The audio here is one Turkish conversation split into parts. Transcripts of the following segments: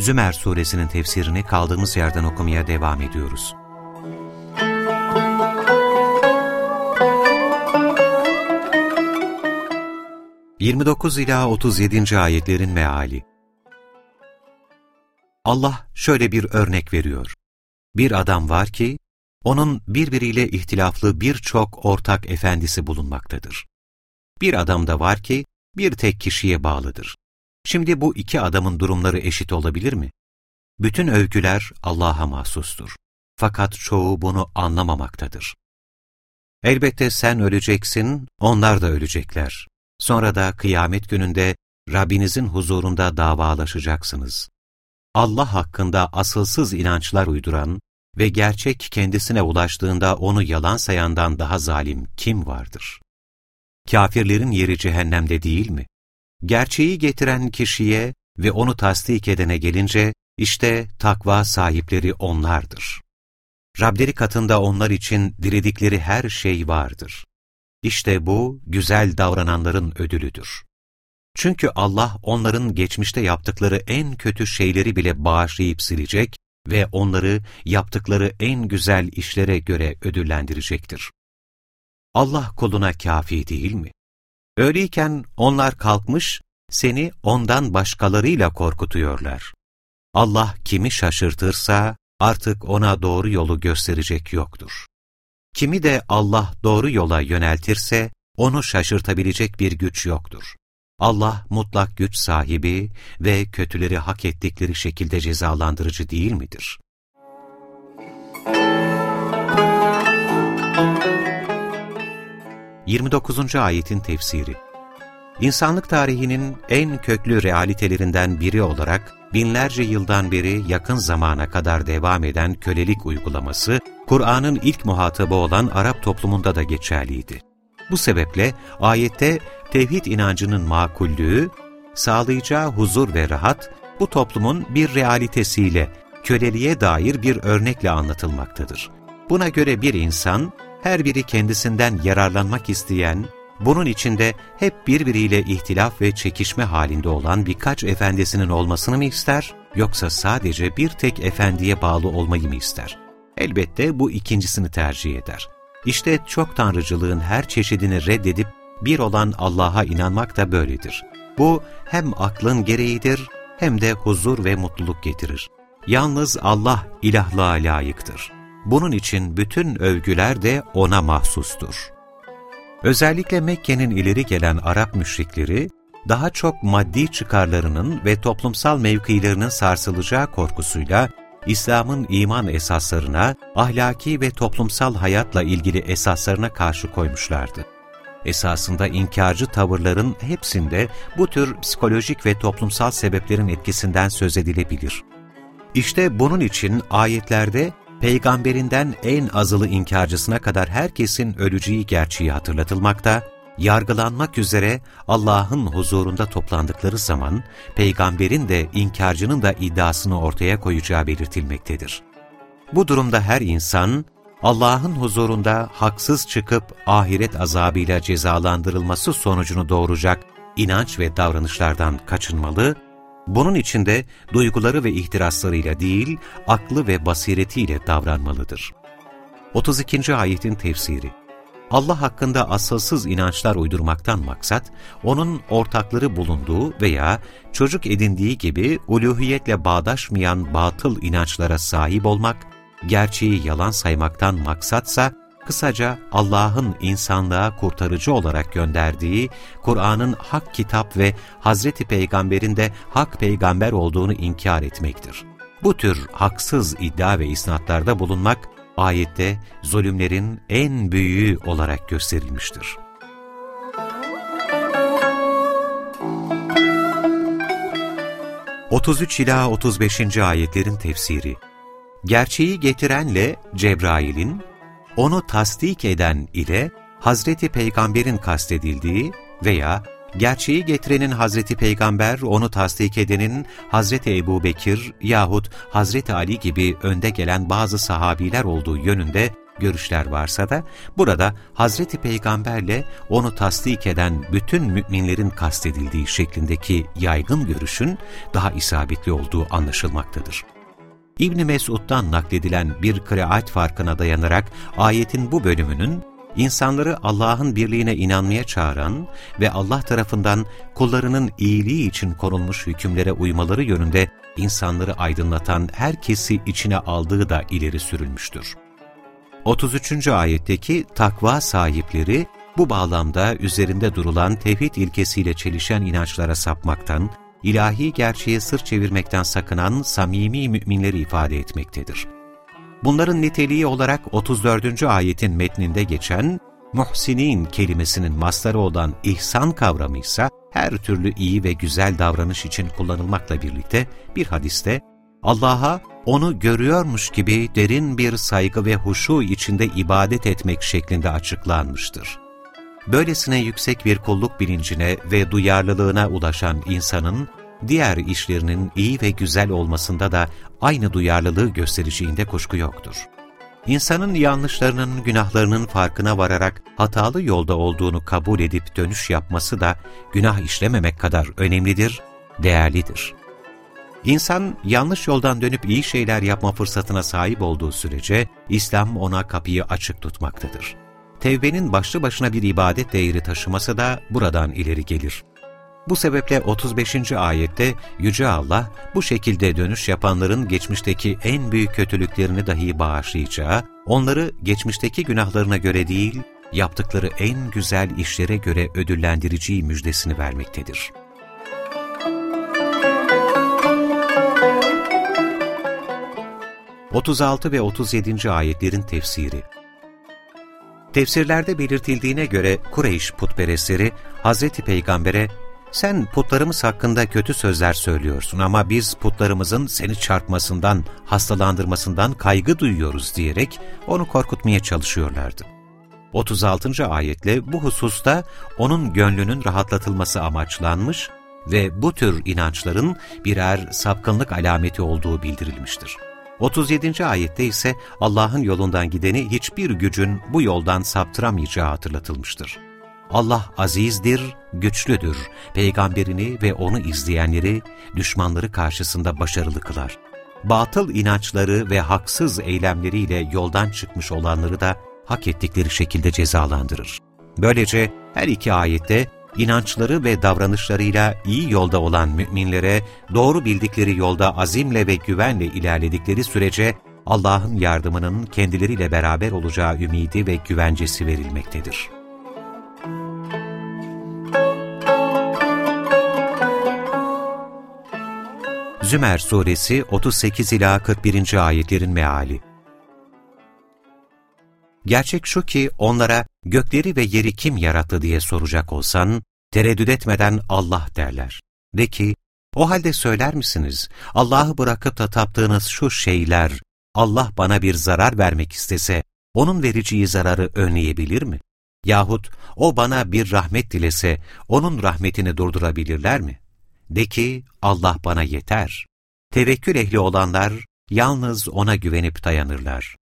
Zümer suresinin tefsirini kaldığımız yerden okumaya devam ediyoruz. ...29 ila 37. ayetlerin meali Allah şöyle bir örnek veriyor. Bir adam var ki, onun birbiriyle ihtilaflı birçok ortak efendisi bulunmaktadır. Bir adam da var ki, bir tek kişiye bağlıdır. Şimdi bu iki adamın durumları eşit olabilir mi? Bütün övgüler Allah'a mahsustur. Fakat çoğu bunu anlamamaktadır. Elbette sen öleceksin, onlar da ölecekler. Sonra da kıyamet gününde Rabbinizin huzurunda davalaşacaksınız. Allah hakkında asılsız inançlar uyduran ve gerçek kendisine ulaştığında onu yalan sayandan daha zalim kim vardır? Kafirlerin yeri cehennemde değil mi? Gerçeği getiren kişiye ve onu tasdik edene gelince, işte takva sahipleri onlardır. Rableri katında onlar için diledikleri her şey vardır. İşte bu, güzel davrananların ödülüdür. Çünkü Allah onların geçmişte yaptıkları en kötü şeyleri bile bağışlayıp silecek ve onları yaptıkları en güzel işlere göre ödüllendirecektir. Allah kuluna kafi değil mi? Öyleyken onlar kalkmış, seni ondan başkalarıyla korkutuyorlar. Allah kimi şaşırtırsa artık ona doğru yolu gösterecek yoktur. Kimi de Allah doğru yola yöneltirse onu şaşırtabilecek bir güç yoktur. Allah mutlak güç sahibi ve kötüleri hak ettikleri şekilde cezalandırıcı değil midir? 29. ayetin tefsiri İnsanlık tarihinin en köklü realitelerinden biri olarak binlerce yıldan beri yakın zamana kadar devam eden kölelik uygulaması, Kur'an'ın ilk muhatabı olan Arap toplumunda da geçerliydi. Bu sebeple ayette tevhid inancının makullüğü, sağlayacağı huzur ve rahat bu toplumun bir realitesiyle, köleliğe dair bir örnekle anlatılmaktadır. Buna göre bir insan, her biri kendisinden yararlanmak isteyen, bunun içinde hep birbiriyle ihtilaf ve çekişme halinde olan birkaç efendisinin olmasını mı ister, yoksa sadece bir tek efendiye bağlı olmayı mı ister? Elbette bu ikincisini tercih eder. İşte çok tanrıcılığın her çeşidini reddedip bir olan Allah'a inanmak da böyledir. Bu hem aklın gereğidir hem de huzur ve mutluluk getirir. Yalnız Allah ilahlığa layıktır. Bunun için bütün övgüler de O'na mahsustur. Özellikle Mekke'nin ileri gelen Arap müşrikleri, daha çok maddi çıkarlarının ve toplumsal mevkilerinin sarsılacağı korkusuyla, İslam'ın iman esaslarına, ahlaki ve toplumsal hayatla ilgili esaslarına karşı koymuşlardı. Esasında inkarcı tavırların hepsinde bu tür psikolojik ve toplumsal sebeplerin etkisinden söz edilebilir. İşte bunun için ayetlerde peygamberinden en azılı inkarcısına kadar herkesin öleceği gerçeği hatırlatılmakta, yargılanmak üzere Allah'ın huzurunda toplandıkları zaman, peygamberin de inkarcının da iddiasını ortaya koyacağı belirtilmektedir. Bu durumda her insan, Allah'ın huzurunda haksız çıkıp ahiret azabıyla cezalandırılması sonucunu doğuracak inanç ve davranışlardan kaçınmalı bunun içinde duyguları ve ihtiraslarıyla değil, aklı ve basiretiyle davranmalıdır. 32. ayetin tefsiri Allah hakkında asılsız inançlar uydurmaktan maksat, onun ortakları bulunduğu veya çocuk edindiği gibi uluhiyetle bağdaşmayan batıl inançlara sahip olmak, gerçeği yalan saymaktan maksatsa, Kısaca Allah'ın insanlığa kurtarıcı olarak gönderdiği Kur'an'ın hak kitap ve Hazreti Peygamber'in de hak peygamber olduğunu inkar etmektir. Bu tür haksız iddia ve isnatlarda bulunmak ayette zulümlerin en büyüğü olarak gösterilmiştir. 33 ila 35. ayetlerin tefsiri Gerçeği getirenle Cebrail'in, onu tasdik eden ile Hazreti Peygamber'in kastedildiği veya gerçeği getirenin Hazreti Peygamber, onu tasdik edenin Hazreti Ebu Bekir yahut Hazreti Ali gibi önde gelen bazı sahabiler olduğu yönünde görüşler varsa da burada Hazreti Peygamberle onu tasdik eden bütün müminlerin kastedildiği şeklindeki yaygın görüşün daha isabetli olduğu anlaşılmaktadır. İbni Mesud'dan nakledilen bir kıraat farkına dayanarak ayetin bu bölümünün insanları Allah'ın birliğine inanmaya çağıran ve Allah tarafından kullarının iyiliği için korunmuş hükümlere uymaları yönünde insanları aydınlatan herkesi içine aldığı da ileri sürülmüştür. 33. ayetteki takva sahipleri bu bağlamda üzerinde durulan tevhid ilkesiyle çelişen inançlara sapmaktan, ilahi gerçeğe sır çevirmekten sakınan samimi müminleri ifade etmektedir. Bunların niteliği olarak 34. ayetin metninde geçen muhsinin kelimesinin mastarı olan ihsan kavramı ise her türlü iyi ve güzel davranış için kullanılmakla birlikte bir hadiste Allah'a onu görüyormuş gibi derin bir saygı ve huşu içinde ibadet etmek şeklinde açıklanmıştır. Böylesine yüksek bir kulluk bilincine ve duyarlılığına ulaşan insanın, diğer işlerinin iyi ve güzel olmasında da aynı duyarlılığı göstereceğinde kuşku yoktur. İnsanın yanlışlarının, günahlarının farkına vararak hatalı yolda olduğunu kabul edip dönüş yapması da günah işlememek kadar önemlidir, değerlidir. İnsan yanlış yoldan dönüp iyi şeyler yapma fırsatına sahip olduğu sürece İslam ona kapıyı açık tutmaktadır. Tevbenin başlı başına bir ibadet değeri taşıması da buradan ileri gelir. Bu sebeple 35. ayette Yüce Allah bu şekilde dönüş yapanların geçmişteki en büyük kötülüklerini dahi bağışlayacağı, onları geçmişteki günahlarına göre değil, yaptıkları en güzel işlere göre ödüllendireceği müjdesini vermektedir. 36 ve 37. ayetlerin tefsiri Tefsirlerde belirtildiğine göre Kureyş putperestleri Hazreti Peygamber'e sen putlarımız hakkında kötü sözler söylüyorsun ama biz putlarımızın seni çarpmasından, hastalandırmasından kaygı duyuyoruz diyerek onu korkutmaya çalışıyorlardı. 36. ayetle bu hususta onun gönlünün rahatlatılması amaçlanmış ve bu tür inançların birer sapkınlık alameti olduğu bildirilmiştir. 37. ayette ise Allah'ın yolundan gideni hiçbir gücün bu yoldan saptıramayacağı hatırlatılmıştır. Allah azizdir, güçlüdür, peygamberini ve onu izleyenleri, düşmanları karşısında başarılı kılar. Batıl inançları ve haksız eylemleriyle yoldan çıkmış olanları da hak ettikleri şekilde cezalandırır. Böylece her iki ayette inançları ve davranışlarıyla iyi yolda olan müminlere doğru bildikleri yolda azimle ve güvenle ilerledikleri sürece Allah'ın yardımının kendileriyle beraber olacağı ümidi ve güvencesi verilmektedir. Zümer Suresi 38 ila 41. ayetlerin meali Gerçek şu ki onlara gökleri ve yeri kim yarattı diye soracak olsan, tereddüt etmeden Allah derler. De ki, o halde söyler misiniz, Allah'ı bırakıp da taptığınız şu şeyler, Allah bana bir zarar vermek istese, onun vereceği zararı önleyebilir mi? Yahut o bana bir rahmet dilese, onun rahmetini durdurabilirler mi? De ki, Allah bana yeter. Tevekkül ehli olanlar, yalnız ona güvenip dayanırlar.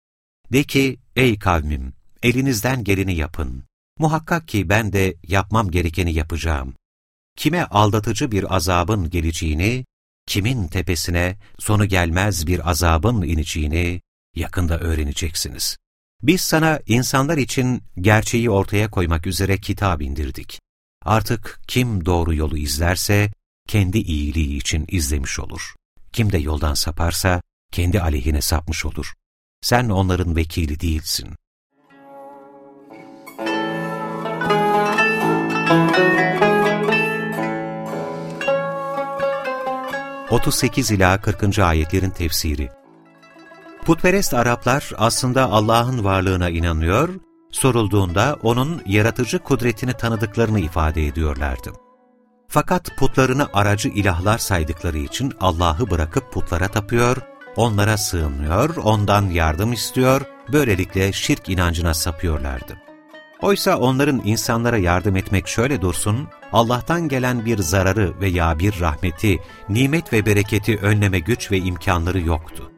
De ki, ey kavmim, elinizden geleni yapın. Muhakkak ki ben de yapmam gerekeni yapacağım. Kime aldatıcı bir azabın geleceğini, kimin tepesine sonu gelmez bir azabın ineceğini yakında öğreneceksiniz. Biz sana insanlar için gerçeği ortaya koymak üzere kitap indirdik. Artık kim doğru yolu izlerse, kendi iyiliği için izlemiş olur. Kim de yoldan saparsa, kendi aleyhine sapmış olur. Sen onların vekili değilsin. 38 ila 40. ayetlerin tefsiri Putperest Araplar aslında Allah'ın varlığına inanıyor, sorulduğunda O'nun yaratıcı kudretini tanıdıklarını ifade ediyorlardı. Fakat putlarını aracı ilahlar saydıkları için Allah'ı bırakıp putlara tapıyor, onlara sığınıyor, ondan yardım istiyor, böylelikle şirk inancına sapıyorlardı. Oysa onların insanlara yardım etmek şöyle dursun, Allah'tan gelen bir zararı veya bir rahmeti, nimet ve bereketi önleme güç ve imkanları yoktu.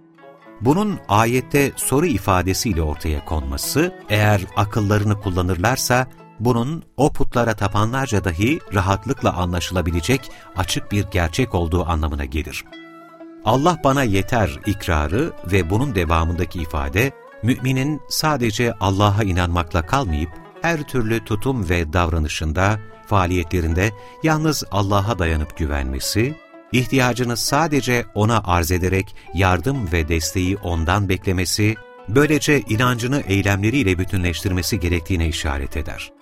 Bunun ayette soru ifadesiyle ortaya konması, eğer akıllarını kullanırlarsa, bunun o putlara tapanlarca dahi rahatlıkla anlaşılabilecek açık bir gerçek olduğu anlamına gelir. Allah bana yeter ikrarı ve bunun devamındaki ifade, müminin sadece Allah'a inanmakla kalmayıp, her türlü tutum ve davranışında, faaliyetlerinde yalnız Allah'a dayanıp güvenmesi, ihtiyacını sadece O'na arz ederek yardım ve desteği O'ndan beklemesi, böylece inancını eylemleriyle bütünleştirmesi gerektiğine işaret eder.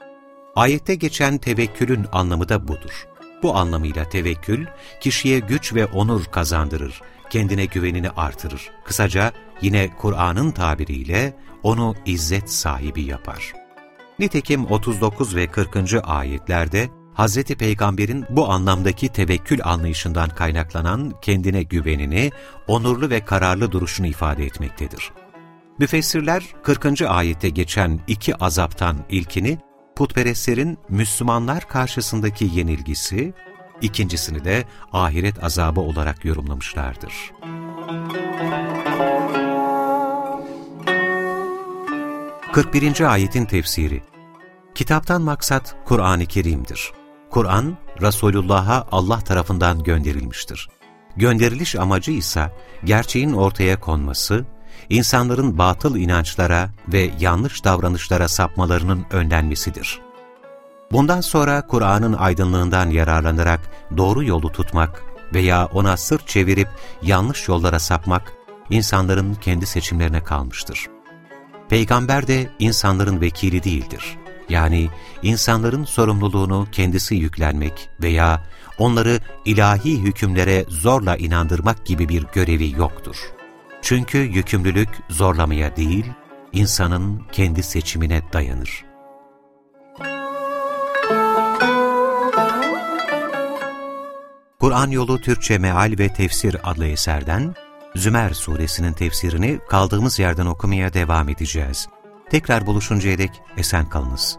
Ayette geçen tevekkülün anlamı da budur. Bu anlamıyla tevekkül, kişiye güç ve onur kazandırır, kendine güvenini artırır. Kısaca yine Kur'an'ın tabiriyle onu izzet sahibi yapar. Nitekim 39 ve 40. ayetlerde Hz. Peygamber'in bu anlamdaki tevekkül anlayışından kaynaklanan kendine güvenini, onurlu ve kararlı duruşunu ifade etmektedir. Müfessirler 40. ayette geçen iki azaptan ilkini, putperestlerin Müslümanlar karşısındaki yenilgisi, ikincisini de ahiret azabı olarak yorumlamışlardır. Kırk birinci ayetin tefsiri Kitaptan maksat Kur'an-ı Kerim'dir. Kur'an, Resulullah'a Allah tarafından gönderilmiştir. Gönderiliş amacı ise gerçeğin ortaya konması, insanların batıl inançlara ve yanlış davranışlara sapmalarının önlenmesidir. Bundan sonra Kur'an'ın aydınlığından yararlanarak doğru yolu tutmak veya ona sırt çevirip yanlış yollara sapmak, insanların kendi seçimlerine kalmıştır. Peygamber de insanların vekili değildir. Yani insanların sorumluluğunu kendisi yüklenmek veya onları ilahi hükümlere zorla inandırmak gibi bir görevi yoktur. Çünkü yükümlülük zorlamaya değil, insanın kendi seçimine dayanır. Kur'an Yolu Türkçe Meal ve Tefsir adlı eserden Zümer suresinin tefsirini kaldığımız yerden okumaya devam edeceğiz. Tekrar buluşuncaya dek esen kalınız.